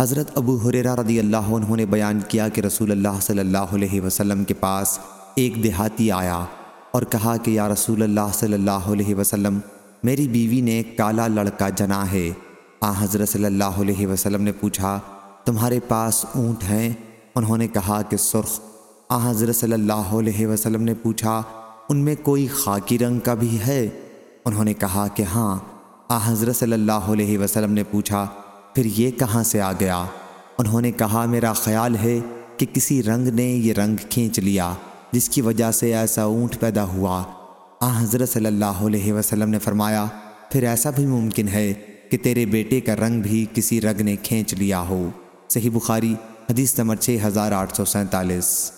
حضرت ابو حریرہ رضی اللہ عنہ نے بیان کیا کہ رسول اللہ صلی اللہ علیہ وسلم کے پاس ایک دیہاتی آیا اور کہا کہ یا رسول اللہ صلی اللہ علیہ وسلم، میری بیوی نے کالا لڑکا جنا ہے۔ آ، حضرت صلی اللہ علیہ وسلم نے پوچھا، تمہارے پاس اونٹ ہیں؟ انہوں نے کہا کہ سرخ۔ آ، حضرت صلی اللہ علیہ وسلم نے پوچھا، ان میں کوئی خاکی رنگ کا بھی ہے؟ انہوں نے کہا کہ ہاں۔ آ، حضرت صلی اللہ علیہ وسلم نے پوچھا پھر یہ کہاں سے آ گیا؟ انہوں نے کہا، میرا خیال ہے کہ کسی رنگ نے یہ رنگ کھینچ لیا، جس کی وجہ سے ایسا اونٹ پیدا ہوا۔ آ حضرت صلی اللہ علیہ وسلم نے فرمایا، پھر ایسا بھی ممکن ہے کہ تیرے بیٹے کا رنگ بھی کسی رنگ نے کھینچ لیا ہو؟ صحیح بخاری، حدیث نمبر 6847